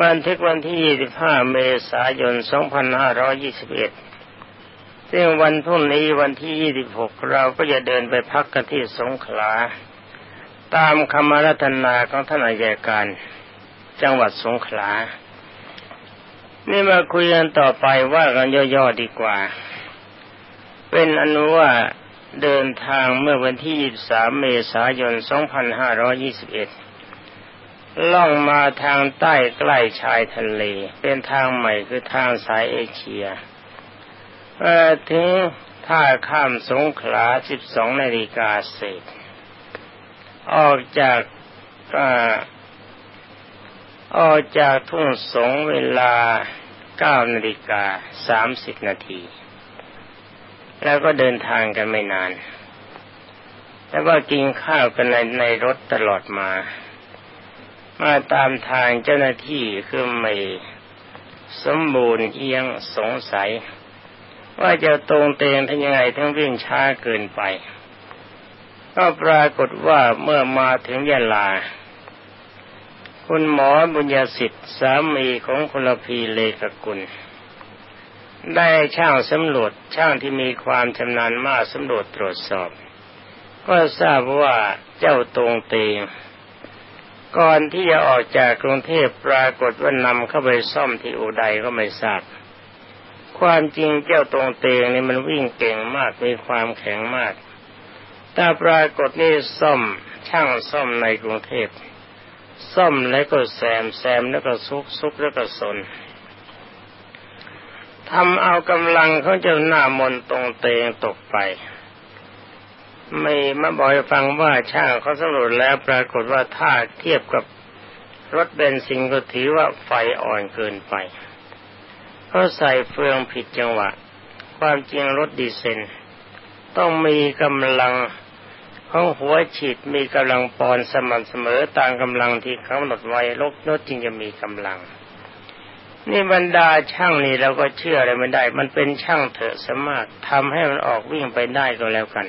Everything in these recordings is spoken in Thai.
บันทึกวันที่ 25 เมษายน 2521 ซึ่งวันพรุ่งนี้วันที่ 26 เราก็จะเดินไปพักกันที่สงขลา ตามคำรัตนาของท่านอายการ จังหวัดสงขลา นี่มาคุยกันต่อไปว่ากันย่อๆดีกว่า เป็นอนุว่าเดินทางเมื่อวันที่ 23 เมษายน 2521 ล่องมาทางใต้ใกล้ชายทะเล เป็นทางใหม่คือทางสายเอเชียถึงท่าข้ามสงขลา 12 นาฬิกาเศษ ออกจากออกจากทุ่งสงเวลา 9 นาฬิกา 30 นาที แล้วก็เดินทางกันไม่นาน แล้วก็กินข้าวกันในในรถตลอดมา มาตามทางเจ้าหน้าที่คือไม่สมบูรณ์เอียงสงสัย ว่าจะตรงเตงทั้งยังไงทั้งวิ่งช้าเกินไป ก็ปรากฏว่าเมื่อมาถึงยะลา คุณหมอบุญญาสิทธิ์สามีของคุณพีเลกกุล ได้ช่างสำรวจช่างที่มีความชำนาญมากสำรวจตรวจสอบ ก็ทราบว่าเจ้าตรงเตง ก่อนที่จะออกจากกรุงเทพปรากฏว่านำเข้าไปซ่อมที่อุดัยก็ไม่ทราบ ความจริงเจ้าตรงเตงนี่มันวิ่งเก่งมากมีความแข็งมากแต่ปรากฏนี่ซ่อมช่างซ่อมในกรุงเทพซ่อมแล้วก็แซมแซมแล้วก็ซุกซุกแล้วก็สนทำเอากำลังเขาเจ้าหน้ามนตรงเตงตกไป ม่มาบอกให้ฟังว่าช่างเขาสำรวจแล้วปรากฏว่าถ้าเทียบกับรถเบนซินก็ถือว่าไฟอ่อนเกินไปเขาใส่เฟืองผิดจังหวะ ความจริงรถดีเซนต้องมีกำลังของหัวฉีดมีกำลังปอนสม่ำเสมอตามกำลังที่เขาหนดไว้รถรถจึงจะมีกำลัง นี่บรรดาช่างนี่เราก็เชื่ออะไรไม่ได้ มันเป็นช่างเถอะสมารถทำให้มันออกวิ่งไปได้ก็แล้วกัน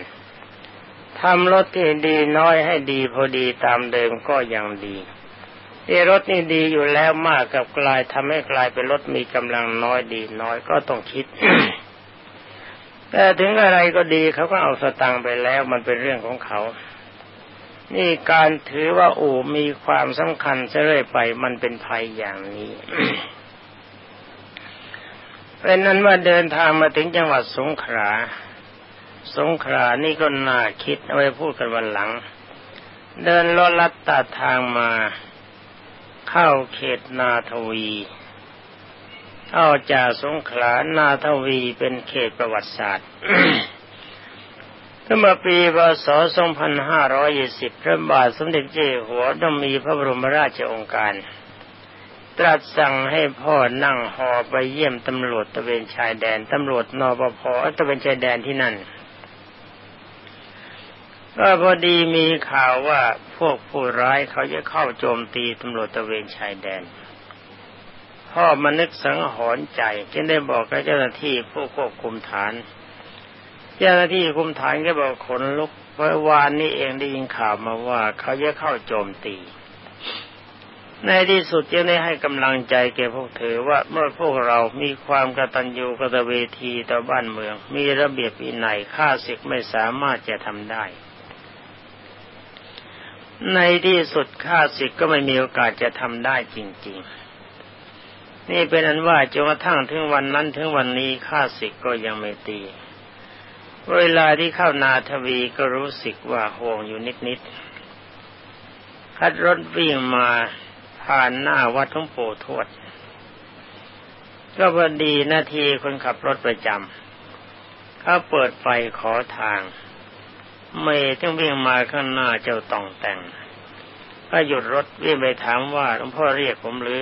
ทำรถที่ดีน้อยให้ดีพอดีตามเดิมก็ยังดีที่รถนี่ดีอยู่แล้วมากกับกลายทำให้กลายเป็นรถมีกำลังน้อยดีน้อยก็ต้องคิด แต่ถึงอะไรก็ดีเขาก็เอาสตังไปแล้วมันเป็นเรื่องของเขา นี่การถือว่าอู่มีความสำคัญจะเรื่อยไปมันเป็นภัยอย่างนี้เป็นนั้นว่าเดินทางมาถึงจังหวัดสงขลา สงขลานี่ก็น่าคิดเอาไว้พูดกันวันหลัง เดินลอลัดตัดทางมา เข้าเขตนาทวีเข้าจากสงขลานาทวีเป็นเขตประวัติศาสตร์ถ้ามาปีพศ 2520 พระบาทสมเด็จเจ้าหัวต้องมีพระบรมราชโองการ ตรัสสั่งให้พ่อนั่งหอไปเยี่ยมตำรวจตะเวนชายแดน ตำรวจนปภตะเวนชายแดนที่นั่น ก็พอดีมีข่าวว่าพวกผู้ร้ายเขาจะเข้าโจมตีตำรวจตะเวนชายแดน พ่อมานึกสังหรณ์ใจจึงได้บอกกับเจ้าหน้าที่ผู้ควบคุมฐาน เจ้าหน้าที่คุมฐานก็บอกขนลุกเพราะวานนี้เองได้ยินข่าวมาว่าเขาจะเข้าโจมตี ในที่สุดจึงได้ให้กำลังใจแก่พวกเธอว่าเมื่อพวกเรามีความกตัญญูกตเวทีต่อบ้านเมือง มีระเบียบวินัยข้าศึกไม่สามารถจะทำได้ ในที่สุดข้าศึกก็ไม่มีโอกาสจะทำได้จริง ๆ นี่เป็นอันว่าจนกระทั่งถึงวันนั้นถึงวันนี้ข้าศึกก็ยังไม่ตี เวลาที่เข้านาทวีก็รู้สึกว่าห่วงอยู่นิดๆคัดรถวิ่งมาผ่านหน้าวัดทุ่งโพทวด ก็พอดีนาทีคนขับรถประจำเขาเปิดไฟขอทางเมย์ต้องวิ่งมาข้างหน้าเจ้าตองแต่ง ก็หยุดรถวิ่งไปถามว่าหลวงพ่อเรียกผมหรือ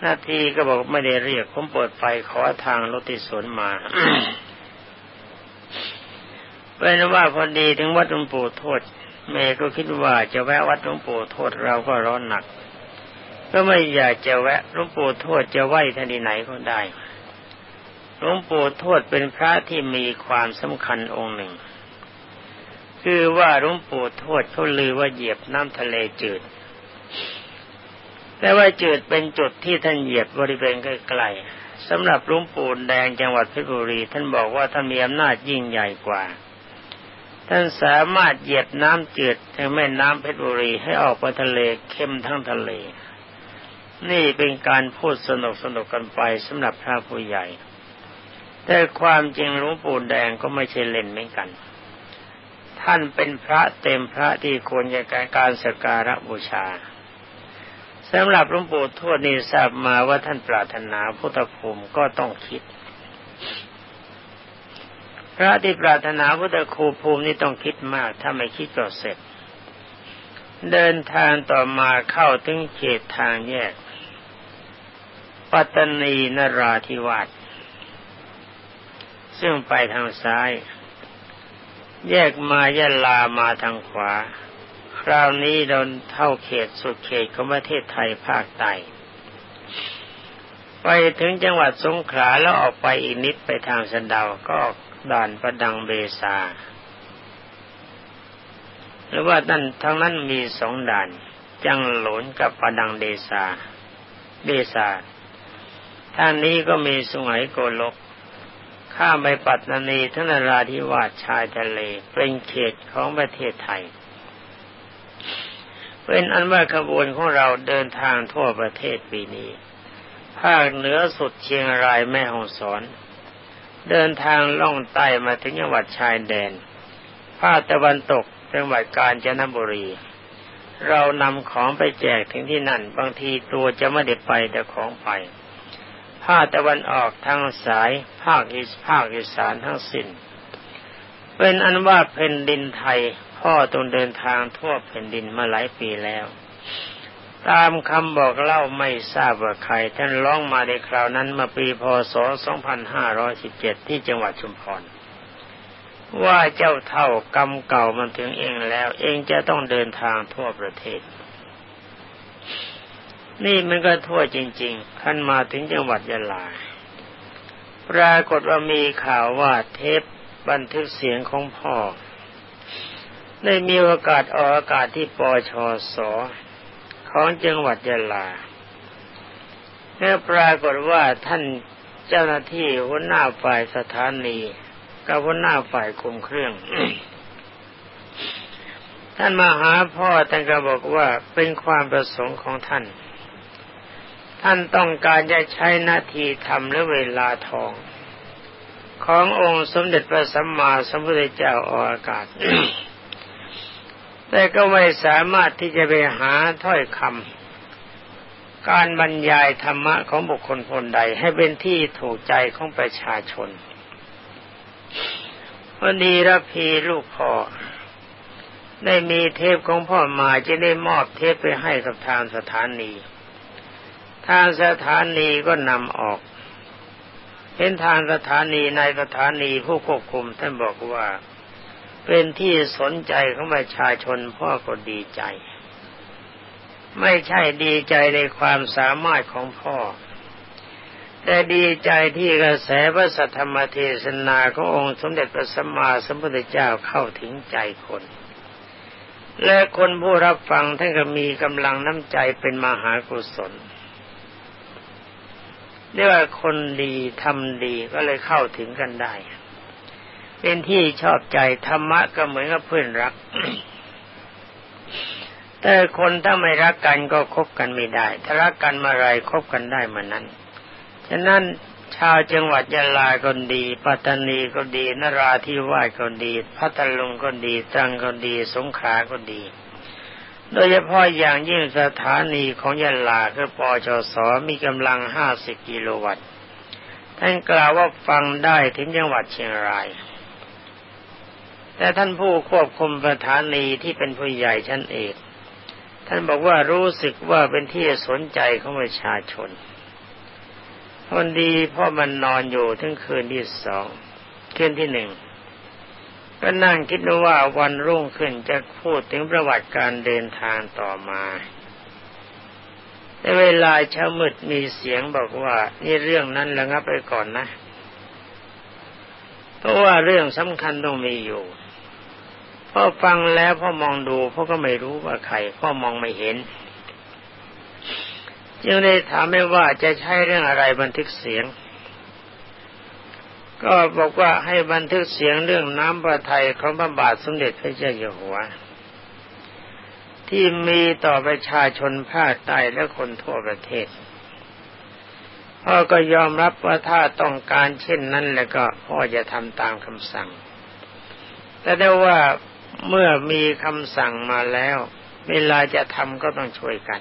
หน้าที่ก็บอกไม่ได้เรียก ผมเปิดไฟขอทางรถที่สวนมาเป็นว่าพอดีถึงวัดหลวงปู่โทษเมย์ก็คิดว่าจะแวะวัดหลวงปู่โทษเราก็ร้อนหนัก ก็ไม่อยากจะแวะหลวงปู่โทษจะไหวท่านที่ไหนก็ได้หลวงปู่โทษเป็นพระที่มีความสำคัญองค์หนึ่ง คือว่าหลวงปู่ทวดเขาลือว่าเหยียบน้ำทะเลจืด แต่ว่าจุดเป็นจุดที่ท่านเหยียบบริเวณใกล้ๆสำหรับลุงปูนแดงจังหวัดเพชรบุรี ท่านบอกว่าท่านมีอำนาจยิ่งใหญ่กว่า ท่านสามารถเหยียบน้ำจืดทางแม่น้ำเพชรบุรีให้ออกไปทะเลเข้มทั้งทะเล นี่เป็นการพูดสนุกสนุกกันไปสำหรับพระผู้ใหญ่ แต่ความจริงหลวงปู่แดงก็ไม่ใช่เล่นเหมือนกัน ท่านเป็นพระเต็มพระที่ควรจะการสการะบูชาสำหรับหลวงปู่ทวดนี่ทราบมาว่าท่านปรารถนาพุทธภูมิก็ต้องคิด พระที่ปรารถนาพุทธคูภูมินี่ต้องคิดมาก ถ้าไม่คิดก็เสร็จ เดินทางต่อมาเข้าถึงเขตทางแยก ปัตตานีนราธิวาสซึ่งไปทางซ้าย แยกมายะลามาทางขวา คราวนี้โดนเท่าเขตสุดเขตของประเทศไทยภาคใต้ไปถึงจังหวัดสงขลาแล้วออกไปอีกนิดไปทางสันดาวก็ด่านประดังเบซาหรือว่านั่นทั้งนั้นมีสองด่าน จังหลนกับประดังเดซาเบซาทางนี้ก็มีสุไหงโกลก ข้ามไปปัตตานีทั้งนราธิวาสชายทะเล เป็นเขตของประเทศไทย เป็นอันว่าขบวนของเราเดินทางทั่วประเทศปีนี้ ภาคเหนือสุดเชียงรายแม่ฮ่องสอน เดินทางล่องใต้มาถึงจังหวัดชายแดน ภาคตะวันตกจังหวัดกาญจนบุรี เรานำของไปแจกถึงที่นั่น บางทีตัวจะไม่ได้ไปแต่ของไป ภาคตะวันออกทั้งสาย ภาคอีสภาคอีสานทั้งสิ้น เป็นอันว่าแผ่นดินไทย พ่อต้องเดินทางทั่วแผ่นดินมาหลายปีแล้ว ตามคำบอกเล่าไม่ทราบว่าใคร ท่านร้องมาในคราวนั้นมาปีพศ 2517 ที่จังหวัดชุมพรว่าเจ้าเท่ากรรมเก่ามันถึงเองแล้ว เองจะต้องเดินทางทั่วประเทศ นี่มันก็ทั่วจริงๆท่านมาถึงจังหวัดยะลา ปรากฏว่ามีข่าวว่าเทปบันทึกเสียงของพ่อ ได้มีโอกาสออกอากาศที่ปชสของจังหวัดยะลาแล้วปรากฏว่าท่านเจ้าหน้าที่หัวหน้าฝ่ายสถานีกับหัวหน้าฝ่ายคุมเครื่อง ท่านมาหาพ่อท่านก็บอกว่าเป็นความประสงค์ของท่าน ท่านต้องการจะใช้นาทีทำและเวลาทอง ขององค์สมเด็จพระสัมมาสัมพุทธเจ้าออกอากาศ แต่ก็ไม่สามารถที่จะไปหาถ้อยคำการบรรยายธรรมะของบุคคลคนใด ให้เป็นที่ถูกใจของประชาชนวันนี้ระพีลูกพ่อได้มีเทปของพ่อมาจะได้มอบเทปไปให้กับทางสถานี ทางสถานีก็นำออก เห็นทางสถานีในสถานีผู้ควบคุมท่านบอกว่า เป็นที่สนใจของประชาชนพ่อก็ดีใจ ไม่ใช่ดีใจในความสามารถของพ่อ แต่ดีใจที่กระแสพระสัทธรรมเทศนาขององค์สมเด็จพระสัมมาสัมพุทธเจ้าเข้าถึงใจคนและคนผู้รับฟังท่านก็มีกำลังน้ำใจเป็นมหากุศล เรียกว่าคนดีทำดีก็เลยเข้าถึงกันได้ เป็นที่ชอบใจธรรมะก็เหมือนกับเพื่อนรัก แต่คนถ้าไม่รักกันก็คบกันไม่ได้ ถ้ารักกันเมื่อไรคบกันได้เมื่อนั้น ฉะนั้นชาวจังหวัดยะลาก็ดี ปัตตานีก็ดีนราธิวาสก็ดี พัทลุงก็ดี ตรังก็ดี สงขลาก็ดี โดยเฉพาะอย่างยิ่งสถานีของยะลาคือปอชสมีกำลังห้าสิบกิโลวัตต์ท่านกล่าวว่าฟังได้ถึงจังหวัดเชียงราย แต่ท่านผู้ควบคุมสถานีที่เป็นผู้ใหญ่ชั้นเอกท่านบอกว่ารู้สึกว่าเป็นที่สนใจของประชาชนคนดีพ่อมันนอนอยู่ทั้งคืนที่สองคืนที่หนึ่ง ก็นั่งคิดว่าวันรุ่งขึ้นจะพูดถึงประวัติการเดินทางต่อมาในเวลาเช้ามืดมีเสียงบอกว่า นี่เรื่องนั้นระงับไปก่อนนะเพราะว่าเรื่องสำคัญต้องมีอยู่พ่อฟังแล้วพ่อมองดูพ่อก็ไม่รู้ว่าใครพ่อมองไม่เห็นจึงได้ถามไม่ว่าจะใช้เรื่องอะไรบันทึกเสียง ก็บอกว่าให้บันทึกเสียงเรื่องน้ำพระทัยของพระบาทสมเด็จพระเจ้าอยู่หัว ที่มีต่อประชาชนภาคใต้และคนทั่วประเทศพ่อก็ยอมรับว่าถ้าต้องการเช่นนั้นแล้วก็พ่อจะทำตามคำสั่ง แต่ได้ว่าเมื่อมีคำสั่งมาแล้ว เวลาจะทำก็ต้องช่วยกัน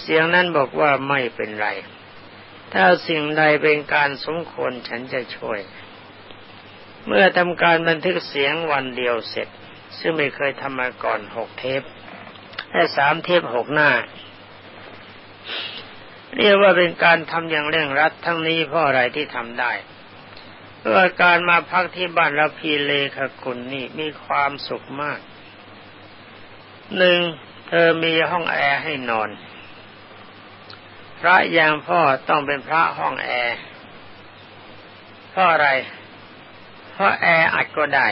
เสียงนั้นบอกว่าไม่เป็นไร ถ้าสิ่งใดเป็นการสมควรฉันจะช่วย เมื่อทำการบันทึกเสียงวันเดียวเสร็จ ซึ่งไม่เคยทำมาก่อนหกเทปแค่สามเทปหกหน้า เรียกว่าเป็นการทำอย่างเร่งรัดทั้งนี้เพราะอะไรที่ทำได้เพราะการมาพักที่บ้านเราพีเลขกุลนี่มีความสุขมาก หนึ่งเธอมีห้องแอร์ให้นอน พระอย่างพ่อต้องเป็นพระห้องแอร์เพราะอะไร เพราะแอร์อัดก็ได้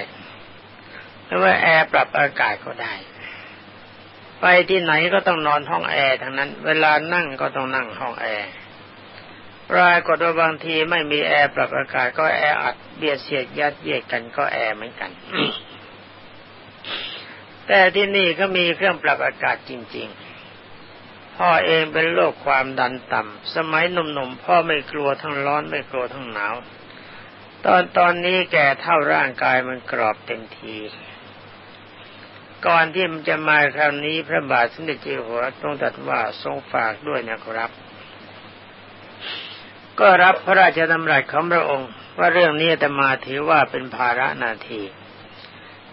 หรือว่าแอร์ปรับอากาศก็ได้ ไปที่ไหนก็ต้องนอนห้องแอร์ทั้งนั้น เวลานั่งก็ต้องนั่งห้องแอร์ปรากฏว่าบางทีไม่มีแอร์ปรับอากาศก็แอร์อัดเบียดเสียดยัดเยียดกันก็แอร์เหมือนกัน แต่ที่นี่ก็มีเครื่องปรับอากาศจริง ๆ พ่อเองเป็นโรคความดันต่ำ สมัยหนุ่มๆพ่อไม่กลัวทั้งร้อนไม่กลัวทั้งหนาว ตอนตอนนี้แก่เท่าร่างกายมันกรอบเต็มที ก่อนที่มันจะมาคราวนี้พระบาทสมเด็จเจ้าหัวต้องตัดว่าทรงฝากด้วยนะครับ ก็รับพระราชดำรัสของพระองค์ ว่าเรื่องนี้จะมาถือว่าเป็นภาระนาที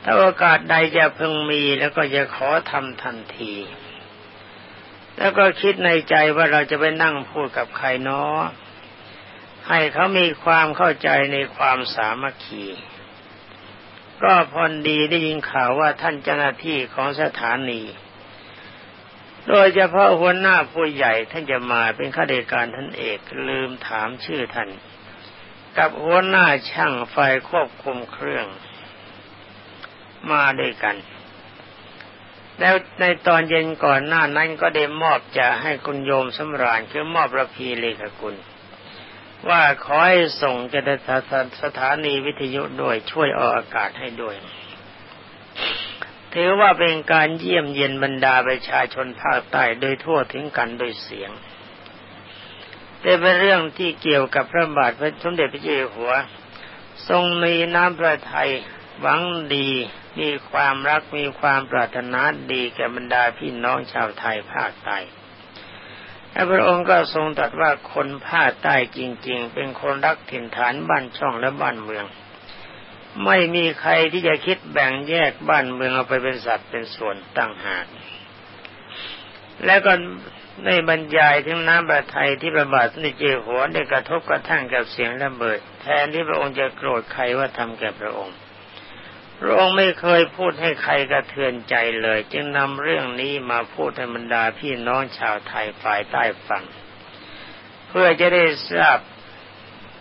ถ้าโอกาสใดจะพึงมีแล้วก็จะขอทำทันที แล้วก็คิดในใจว่าเราจะไปนั่งพูดกับใครเนาะให้เขามีความเข้าใจในความสามัคคี ก็พอดีได้ยินข่าวว่าท่านเจ้าหน้าที่ของสถานี โดยเฉพาะหัวหน้าผู้ใหญ่ท่านจะมาเป็นข้าราชการท่านเอกลืมถามชื่อท่าน กับหัวหน้าช่างไฟควบคุมเครื่อง มาด้วยกัน แล้วในตอนเย็นก่อนหน้านั้นก็ได้มอบจะให้คุณโยมสำราญคือมอบระพีเลขกุลว่าขอให้ส่งจะสถานีวิทยุด้วยช่วยออกอากาศให้ด้วย ถือว่าเป็นการเยี่ยมเยียนบรรดาประชาชนภาคใต้โดยทั่วถึงกันโดยเสียงแต่เป็นเรื่องที่เกี่ยวกับพระบาทพระสมเด็จพระเจ้าอยู่หัว ทรงมีน้ำพระทัย หวังดีมีความรักมีความปรารถนาดีแก่บรรดาพี่น้องชาวไทยภาคใต้พระองค์ก็ทรงตรัสว่าคนภาคใต้จริง ๆ เป็นคนรักถิ่นฐานบ้านช่องและบ้านเมือง ไม่มีใครที่จะคิดแบ่งแยกบ้านเมืองเอาไปเป็นสัตว์เป็นส่วนตั้งหากและก็ในบรรยายถึงน้ำประทัยที่ประบาทสนิเจหัวได้กระทบกระทั่งกับเสียงระเบิด แทนที่พระองค์จะโกรธใครว่าทำแก่พระองค์ พระองค์ไม่เคยพูดให้ใครกระเทือนใจเลย จึงนำเรื่องนี้มาพูดให้บรรดาพี่น้องชาวไทยฝ่ายใต้ฟัง เพื่อจะได้ทราบ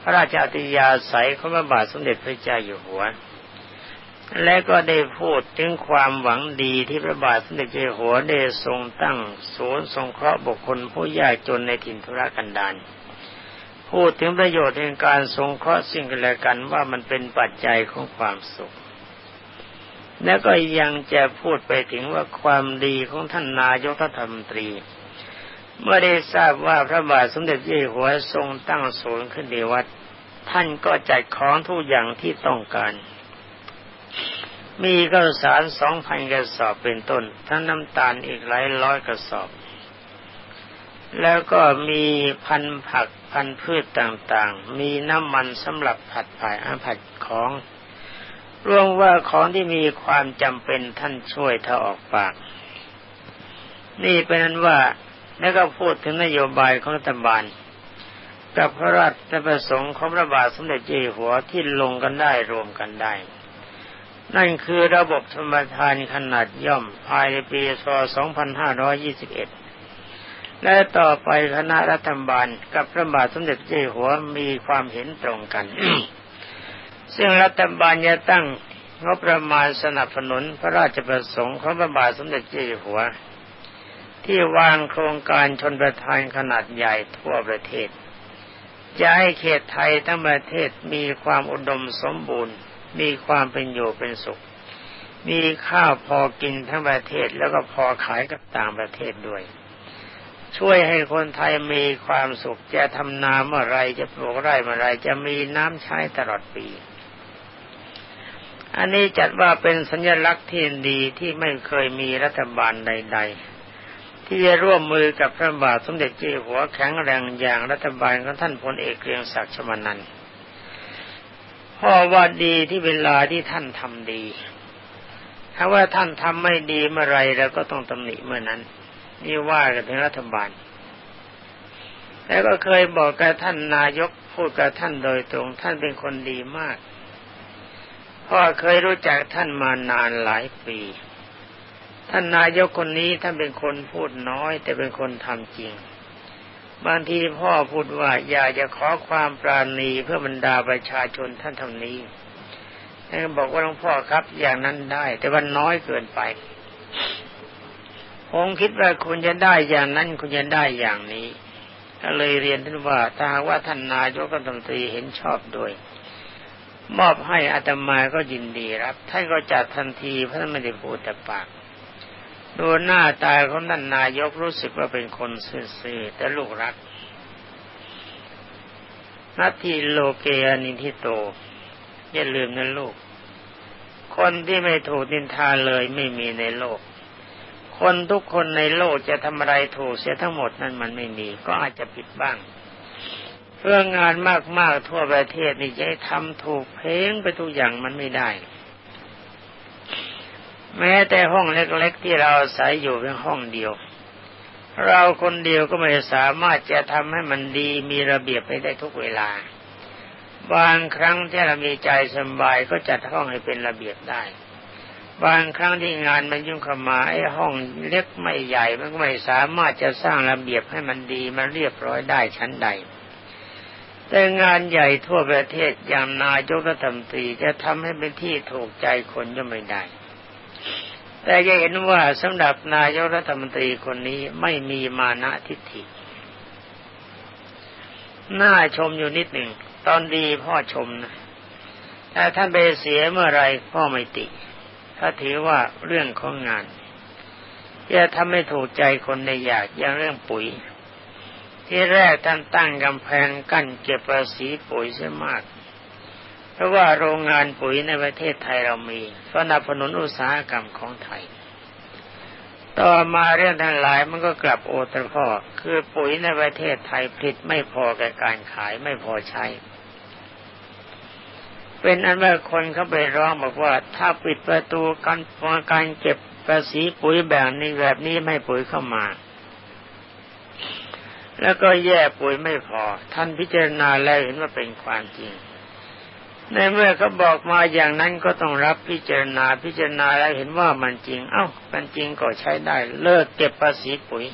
พระราชาติยาศัยของพระบาทสมเด็จพระเจ้าอยู่หัว และก็ได้พูดถึงความหวังดีที่พระบาทสมเด็จเจ้าหัวได้ทรงตั้งศูนย์สงเคราะห์บุคคลผู้ยากจนในถิ่นธุรกันดารพูดถึงประโยชน์ในการสงเคราะห์สิ่งกันและกันว่ามันเป็นปัจจัยของความสุข แล้วก็ยังจะพูดไปถึงว่าความดีของท่านนายกรัฐมนตรี เมื่อได้ทราบว่าพระบาทสมเด็จเจ้าอยู่หัวทรงตั้งศูนย์ขึ้นในวัด ท่านก็จัดของทุกอย่างที่ต้องการ มีข้าวสารสองพันกระสอบเป็นต้น ทั้งน้ำตาลอีกหลายร้อยกระสอบ แล้วก็มีพันผักพันพืชต่างๆ มีน้ำมันสำหรับผัดผัดอาผัดของ รวมว่าของที่มีความจำเป็นท่านช่วยถ้าออกปาก นี่เป็นนั้นว่าแล้วก็พูดถึงนโยบายของรัฐบาล กับพระราชประสงค์ของพระบาทสมเด็จเจ้าอยู่หัวที่ลงกันได้รวมกันได้ นั่นคือระบบธรรมทานขนาดย่อมภายในปีศ2521 และต่อไปคณะรัฐบาลกับพระบาทสมเด็จเจ้าอยู่หัวมีความเห็นตรงกัน ซึ่งรัฐบาลจะตั้งงบประมาณสนับสนุนพระราชประสงค์ของพระบาทสมเด็จเจ้าอยู่หัว ที่วางโครงการชนประทานขนาดใหญ่ทั่วประเทศ จะให้เขตไทยทั้งประเทศมีความอุดมสมบูรณ์ มีความเป็นอยู่เป็นสุข มีข้าวพอกินทั้งประเทศแล้วก็พอขายกับต่างประเทศด้วย ช่วยให้คนไทยมีความสุขจะทำนาเมื่อไรจะปลูกไร่เมื่อไรจะมีน้ำใช้ตลอดปี อันนี้จัดว่าเป็นสัญลักษณ์ที่ดีที่ไม่เคยมีรัฐบาลใด ๆ ที่จะร่วมมือกับพระบาทสมเด็จเจ้าหัวแข็งแรงอย่างรัฐบาลของท่านพลเอกเกรียงศักดิ์ชมานันพ่อว่าดีที่เวลาที่ท่านทำดี ถ้าว่าท่านทำไม่ดีเมื่อไรเราก็ต้องตำหนิเมื่อนั้น นี่ว่ากันถึงรัฐบาล แล้วก็เคยบอกกับท่านนายกพูดกับท่านโดยตรง ท่านเป็นคนดีมาก พ่อเคยรู้จักท่านมานานหลายปี ท่านนายกคนนี้ท่านเป็นคนพูดน้อย แต่เป็นคนทำจริง บางทีพ่อพูดว่าอยากจะขอความปราณีเพื่อบรรดาประชาชนท่านทำนี้ท่านบอกว่าหลวงพ่อครับอย่างนั้นได้ แต่ว่าน้อยเกินไปผมคิดว่าคุณจะได้อย่างนั้นคุณจะได้อย่างนี้ก็เลยเรียนท่านว่าถ้าหากว่าท่านนายกรัฐมนตรีเห็นชอบด้วย มอบให้อาตมาก็ยินดีรับ ท่านก็จัดทันทีเพราะท่านไม่ได้พูดแต่ปากดูหน้าตาของท่านนายกรู้สึกว่าเป็นคนซื่อๆแต่ลูกรักนาทีโลเกอนิทิโต อย่าลืมนะลูก คนที่ไม่ถูกดินทาเลยไม่มีในโลก คนทุกคนในโลกจะทำอะไรถูกเสียทั้งหมดนั้นมันไม่มี ก็อาจจะผิดบ้าง เพื่องานมากๆทั่วประเทศนี่จะทำถูกเพลงไปทุกอย่างมันไม่ได้ แม้แต่ห้องเล็กๆที่เราอาศัยอยู่เพียงห้องเดียว เราคนเดียวก็ไม่สามารถจะทำให้มันดีมีระเบียบไปได้ทุกเวลา บางครั้งที่เรามีใจสบายก็จัดห้องให้เป็นระเบียบได้ บางครั้งที่งานมันยุ่งเข้ามาไอ้ห้องเล็กไม่ใหญ่มันก็ไม่สามารถจะสร้างระเบียบให้มันดีมันเรียบร้อยได้ชั้นใด แต่งานใหญ่ทั่วประเทศอย่างนายกรัฐมนตรีจะทำให้เป็นที่ถูกใจคนก็ไม่ได้ แต่จะเห็นว่าสำหรับนายกรัฐมนตรีคนนี้ไม่มีมานะทิฏฐิ น่าชมอยู่นิดหนึ่ง ตอนดีพ่อชมนะแต่ท่านไปเสียเมื่อไรพ่อไม่ติ ถ้าถือว่าเรื่องของงานจะทำให้ถูกใจคนในอยากอย่างเรื่องปุ๋ย ที่แรกท่านตั้งกำแพงกั้นเก็บภาษีปุ๋ยเสียมาก เพราะว่าโรงงานปุ๋ยในประเทศไทยเรามีสนับสนุนอุตสาหกรรมของไทย ต่อมาเรื่องทั้งหลายมันก็กลับโอตรพ่อคือปุ๋ยในประเทศไทยผลิตไม่พอแก่การขายไม่พอใช้ เป็นอันว่าคนเขาไปร้องบอกว่า ถ้าปิดประตูการการเก็บภาษีปุ๋ยแบบนี้แบบนี้ไม่ปุ๋ยเข้ามา แล้วก็แย่ปุ๋ยไม่พอ ท่านพิจารณาแล้วเห็นว่าเป็นความจริง ในเมื่อเขาบอกมาอย่างนั้นก็ต้องรับพิจารณาพิจารณาแล้วเห็นว่ามันจริง เอา้า มันจริงก็ใช้ได้ เลิกเก็บภาษีปุ๋ย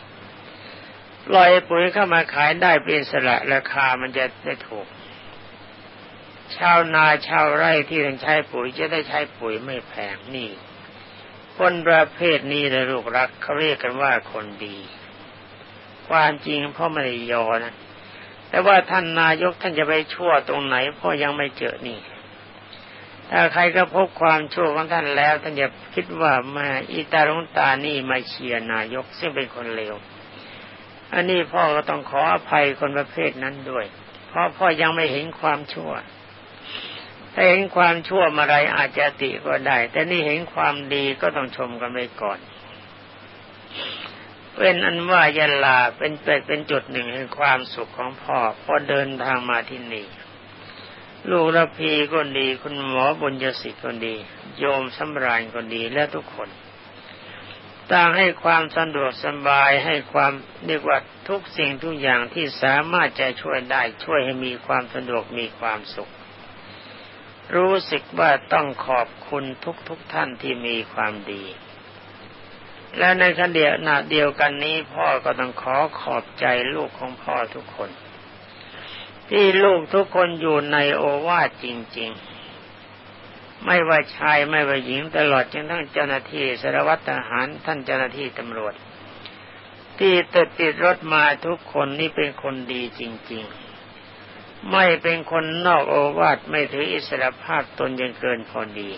ปล่อยปุ๋ยเข้ามาขายได้เป็นสละราคามันจะได้ถูก ชาวนาชาวไร่ที่ต้องใช้ปุ๋ยจะได้ใช้ปุ๋ยไม่แพงนี่ คนประเภทนี้เลยลูกรักเขาเรียกกันว่าคนดี ความจริงพ่อไม่ได้ยอนะแต่ว่าท่านนายกท่านจะไปชั่วตรงไหนพ่อยังไม่เจอนี่ถ้าใครก็พบความชั่วของท่านแล้ว ท่านจะคิดว่ามาอีตาลงตานี่มาเชียร์นายกซึ่งเป็นคนเลวอันนี้พ่อก็ต้องขออภัยคนประเภทนั้นด้วย เพราะพ่อยังไม่เห็นความชั่วถ้าเห็นความชั่วมาไรอาจจะติก็ได้ แต่นี่เห็นความดีก็ต้องชมกันไปก่อน เป็นอันว่ายะลาเป็นเป็นจุดหนึ่งแห่งความสุขของพ่อพอเดินทางมาที่นี่ลูกระพีก็ดี คุณหมอบุญยศิษย์ก็ดี โยมสำราญก็ดีและทุกคนต่างให้ความสะดวกสบายให้ความเรียกว่าทุกสิ่งทุกอย่างที่สามารถจะช่วยได้ช่วยให้มีความสะดวกมีความสุข รู้สึกว่าต้องขอบคุณทุกๆทท่านที่มีความดี และในขณะนาเดียวกันนี้พ่อก็ต้องขอขอบใจลูกของพ่อทุกคน ที่ลูกทุกคนอยู่ในโอวาทจริง ๆ ไม่ว่าชายไม่ว่าหญิงตลอดจนทั้งเจ้าหน้าที่สารวัตรทหารท่านเจ้าหน้าที่ตำรวจ ที่ติดติดรถมาทุกคนนี่เป็นคนดีจริง ๆ ไม่เป็นคนนอกโอวาทไม่ถืออิสรภาพตนยังเกินพอดี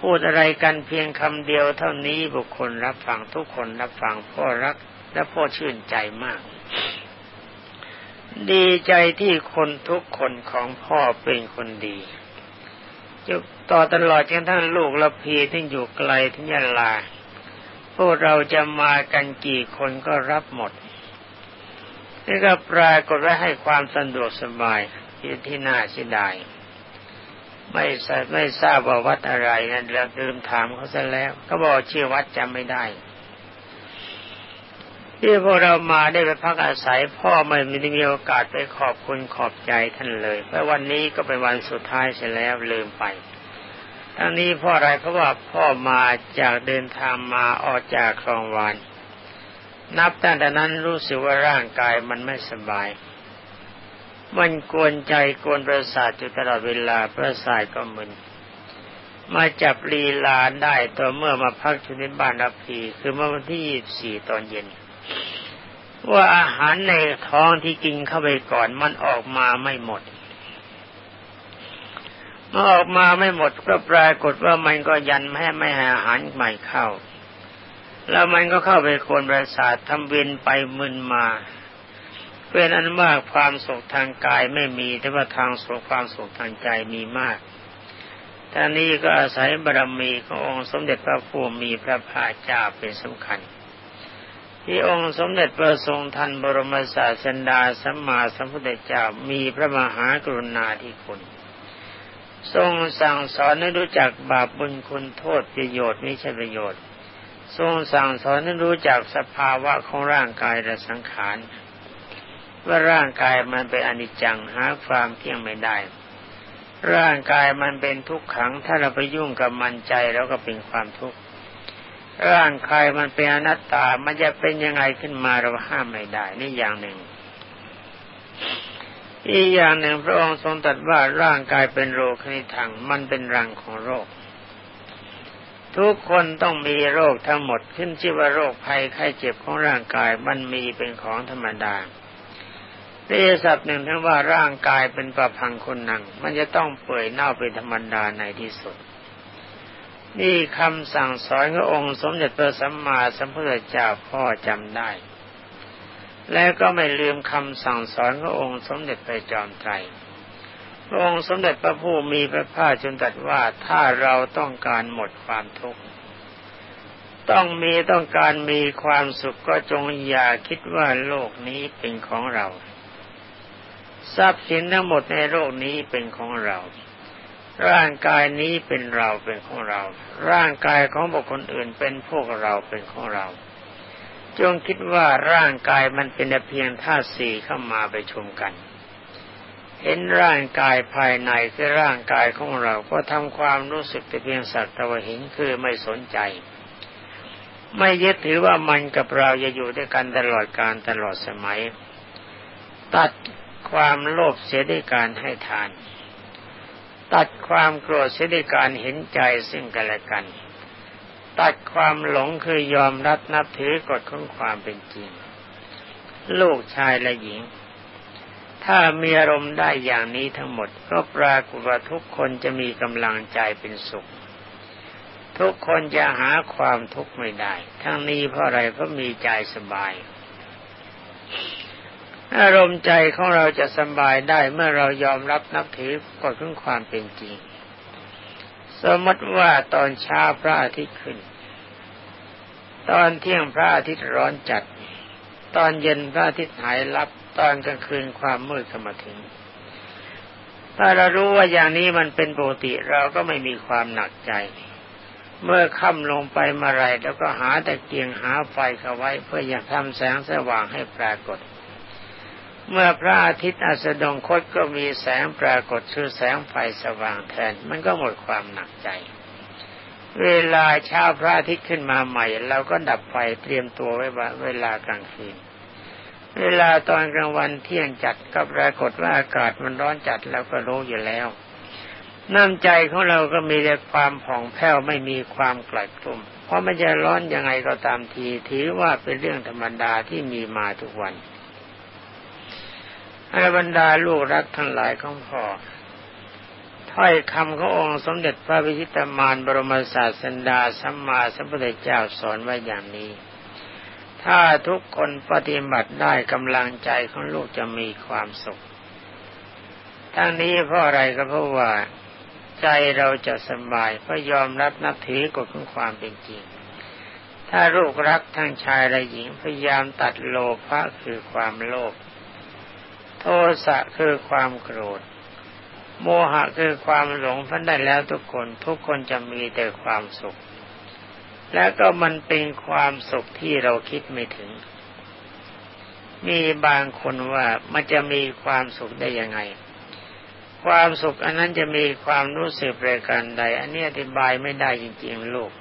พูดอะไรกันเพียงคำเดียวเท่านี้บุคคลรับฟังทุกคนรับฟังพ่อรักและพ่อชื่นใจมาก ดีใจที่คนทุกคนของพ่อเป็นคนดีจุต่อตลอดจนทั้งลูกละพีที่อยู่ไกลที่ยะลา พวกเราจะมากันกี่คนก็รับหมดนี่ก็ปรากฏว่าให้ความสะดวกสบายที่ที่น่าเสียดาย ไม่ไม่ทราบว่าวัดอะไรนั่นเราลืมถามเขาซะแล้วเขาบอกชื่อวัดจำไม่ได้ ที่พวกเรามาได้ไปพักอาศัย พ่อไม่ได้มีโอกาสไปขอบคุณขอบใจท่านเลยเพราะวันนี้ก็เป็นวันสุดท้ายเสียแล้วลืมไปทั้งนี้เพราะอะไรเพราะว่าพ่อมาจากเดินทางมาออกจากคลองวานนับตั้งแต่นั้นรู้สึกว่าร่างกายมันไม่สบาย มันกวนใจกวนประสาทอยู่ตลอดเวลาประสาทก็มึนมาจับลีลาได้ต่อเมื่อมาพักอยู่ในบ้านรับพีคือเมื่อวันที่ยี่สี่ตอนเย็น ว่าอาหารในท้องที่กินเข้าไปก่อนมันออกมาไม่หมดเมื่อออกมาไม่หมดก็ปรากฏว่ามันก็ยันไม่ไม่ให้อาหารใหม่เข้า แล้วมันก็เข้าไปโคนประสาททำเวียนไปมึนมา เป็นอันมากความสุขทางกายไม่มี แต่ว่าทางสุขความสุขทางใจมีมากท่านี้ก็อาศัยบารมีขององค์สมเด็จพระผู้มีพระภาคเจ้าเป็นสำคัญ ที่องค์สมเด็จพระทรงทันบรมศาสดาสัมมาสัมพุทธเจ้ามีพระมหากรุณาธิคุณ ทรงสั่งสอนให้รู้จักบาปบุญคุณโทษประโยชน์ไม่ใช่ประโยชน์ ทรงสั่งสอนให้รู้จักสภาวะของร่างกายและสังขาร ว่าร่างกายมันเป็นอนิจจังหาความเที่ยงไม่ได้ ร่างกายมันเป็นทุกขัง ถ้าเราไปยุ่งกับมันใจแล้วก็เป็นความทุกข์ร่างกายมันเป็นอนัตตา มันจะเป็นยังไงขึ้นมาเราห้ามไม่ได้นี่อย่างหนึ่ง อีกอย่างหนึ่งพระองค์ทรงตรัสว่าร่างกายเป็นโรคในทังมันเป็นรังของโรค ทุกคนต้องมีโรคทั้งหมดขึ้นชื่อว่าโรคภัยไข้เจ็บของร่างกายมันมีเป็นของธรรมดา เรียศัพท์หนึ่งท่านว่าร่างกายเป็นประพังคนหนัง มันจะต้องเปื่อยเน่าเป็นธรรมดาในที่สุด นี่คำสั่งสอนขององค์สมเด็จพระสัมมาสัมพุทธเจ้าพ่อจำได้ และก็ไม่ลืมคำสั่งสอนขององค์สมเด็จพระจอมไตรพระองค์สมเด็จพระผู้มีพระภาคจนตรัสว่าถ้าเราต้องการหมดความทุกข์ต้องมีต้องการมีความสุขก็จงอย่าคิดว่าโลกนี้เป็นของเรา ทรัพย์สินทั้งหมดในโลกนี้เป็นของเรา ร่างกายนี้เป็นเราเป็นของเรา ร่างกายของบุคคลอื่นเป็นพวกเราเป็นของเรา จงคิดว่าร่างกายมันเป็นเพียงธาตุสี่เข้ามาไปชมกัน เห็นร่างกายภายในคือร่างกายของเราก็ทำความรู้สึกแต่เพียงสักตะวหินคือไม่สนใจ ไม่ยึดถือว่ามันกับเราจะอยู่ด้วยกันตลอดการตลอดสมัย ตัด ความโลภเสียด้วยการให้ทาน ตัดความโกรธเสียด้วยการเห็นใจซึ่งกันและกัน ตัดความหลงคือยอมรับนับถือกฎของความเป็นจริง ลูกชายและหญิง ถ้ามีอารมณ์ได้อย่างนี้ทั้งหมด ก็ปรากฏว่าทุกคนจะมีกำลังใจเป็นสุขทุกคนจะหาความทุกข์ไม่ได้ ทั้งนี้เพราะอะไรเพราะมีใจสบาย อารมณ์ใจของเราจะสบายได้เมื่อเรายอมรับนับถือกฎของความเป็นจริง สมมติว่าตอนเช้าพระอาทิตย์ขึ้น ตอนเที่ยงพระอาทิตย์ร้อนจัด ตอนเย็นพระอาทิตย์หายลับ ตอนกลางคืนความมืดเข้ามาถึง ถ้าเรารู้ว่าอย่างนี้มันเป็นปกติเราก็ไม่มีความหนักใจเมื่อค่ำลงไปเมื่อไรแล้วก็หาแต่เกียงหาไฟเข้าไว้เพื่ออยากทำแสงสว่างให้ปรากฏ เมื่อพระอาทิตย์อัสดงคตก็มีแสงปรากฏชื่อแสงไฟสว่างแทน มันก็หมดความหนักใจ เวลาเช้าพระอาทิตย์ขึ้นมาใหม่เราก็ดับไฟเตรียมตัวไว้ว่าเวลากลางคืน เวลาตอนกลางวันเที่ยงจัดก็ปรากฏว่าอากาศมันร้อนจัดเราก็รู้อยู่แล้วน้ำใจของเราก็มีแต่ความผ่องแผ้วไม่มีความกลัดกลุ่มเพราะมันจะร้อนยังไงก็ตามทีถือว่าเป็นเรื่องธรรมดาที่มีมาทุกวัน อาบรรดาลูกรักทั้งหลายของพ่อถ้อยคำขององค์สมเด็จพระวิชิตามานบรมศาสดาสัมมาสัมพุทธเจ้าสอนไว้อย่างนี้ ถ้าทุกคนปฏิบัติได้กำลังใจของลูกจะมีความสุข ทั้งนี้เพราะอะไรก็เพราะว่าใจเราจะสบายเพราะยอมรับนับถือกฎของความเป็นจริง ถ้าลูกรักทั้งชายและหญิงพยายามตัดโลภะคือความโลภ โทสะคือความโกรธ โมหะคือความหลงพันได้แล้วทุกคนทุกคนจะมีแต่ความสุข และก็มันเป็นความสุขที่เราคิดไม่ถึง มีบางคนว่ามันจะมีความสุขได้ยังไง ความสุขอันนั้นจะมีความรู้สึกประการใด อันนี้อธิบายไม่ได้จริงๆลูก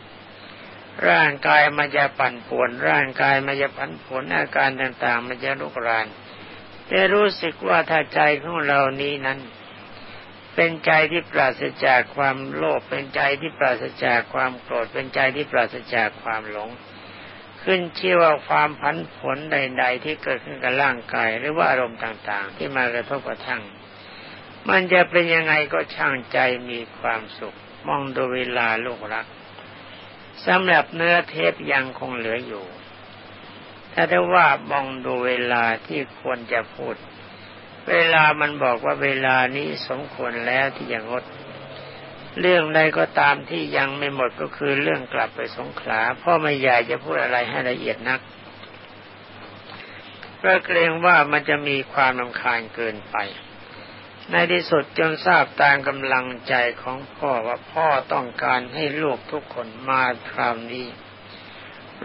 ร่างกายมันจะปั่นป่วน ร่างกายมันจะผันผวนอาการต่างๆ มันจะลุกราน แต่รู้สึกว่าถ้าใจของเรานี้นั้น เป็นใจที่ปราศจากความโลภเป็นใจที่ปราศจากความโกรธเป็นใจที่ปราศจากความหลง ขึ้นชื่อว่าความผันผวนใด ๆ ที่เกิดขึ้นกับร่างกายหรือว่าอารมณ์ต่าง ๆ ที่มากระทบกระทั่ง มันจะเป็นยังไงก็ช่างใจมีความสุข มองดูเวลาลูกรักสำหรับเนื้อเทปยังคงเหลืออยู่ ถ้าได้ว่ามองดูเวลาที่ควรจะพูด เวลามันบอกว่าเวลานี้สมควรแล้วที่จะงด เรื่องใดก็ตามที่ยังไม่หมดก็คือเรื่องกลับไปสงขลาพ่อไม่อยากจะพูดอะไรให้ละเอียดนักเพราะเกรงว่ามันจะมีความลำคาญเกินไป ในที่สุดจนทราบตามกำลังใจของพ่อว่าพ่อต้องการให้ลูกทุกคนมาคราวนี้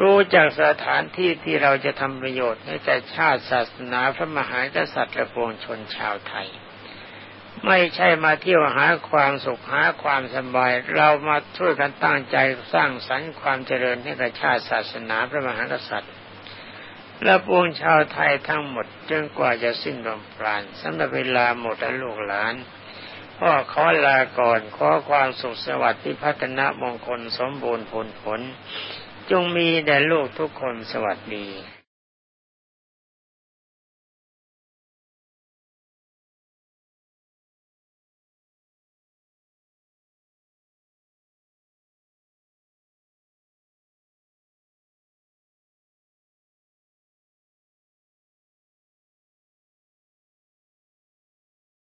รู้จากสถานที่ที่เราจะทำประโยชน์ให้แก่ชาติศาสนาพระมหากษัตริย์และปวงชนชาวไทย ไม่ใช่มาเที่ยวหาความสุขหาความสบาย เรามาช่วยกันตั้งใจสร้างสรรค์ความเจริญให้กับชาติศาสนาพระมหากษัตริย์ และปวงชาวไทยทั้งหมดจนกว่าจะสิ้นลมปราณสำหรับเวลาหมดแล้วลูกหลานพ่อขอลาก่อนขอความสุขสวัสดิ์ที่พัฒนามงคลสมบูรณ์ผลผล จงมีแด่ลูกทุกคนสวัสดี